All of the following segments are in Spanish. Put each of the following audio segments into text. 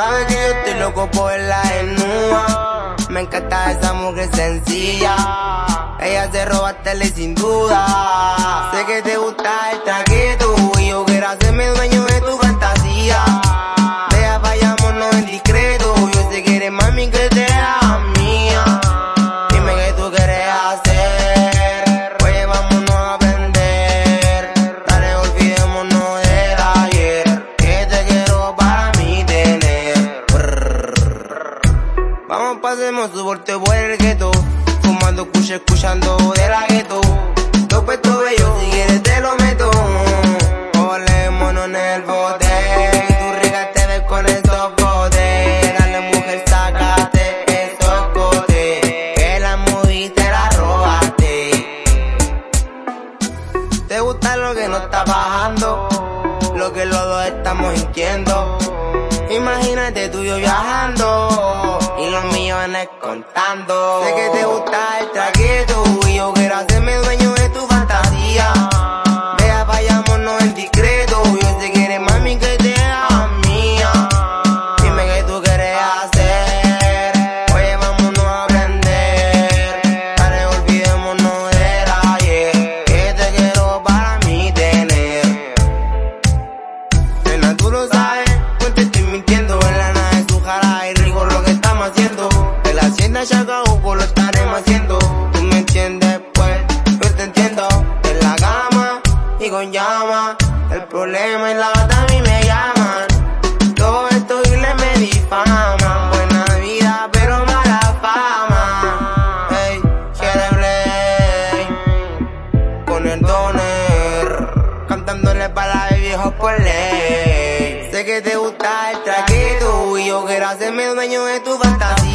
sabes que yo estoy loco por la desnuda. Me encanta esa mujer sencilla. Ella se roba tele sin duda. Sé que te gusta el traquito y yo quiero hacerme dueño Pasemos su volteo por el gueto. Fumando cucha, escuchando de la gueto. Dos puestos bellos, si quieres te lo meto. Olémonos en el bote. Tú rica te ves con estos botes. Dale, mujer, sácate esos cotes. Que la moviste, la robaste. ¿Te gusta lo que no está bajando? Lo que los dos estamos sintiendo. Imagínate tú y yo viajando contando. Sé que te gusta el traquito y yo llama. El problema y la bata a mí me llaman. Todo esto y le me difaman Buena vida, pero mala fama. Quiere play con el doner, cantándole para el viejo por ley. Sé que te gusta el traquito y yo quiero hacerme dueño de tu fantasía.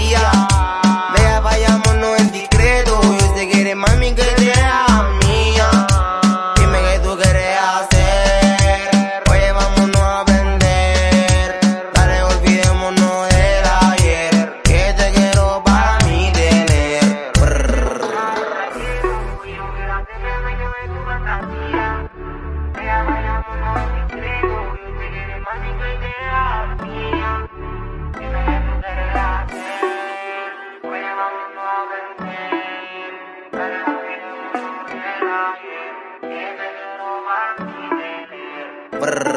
Brrr.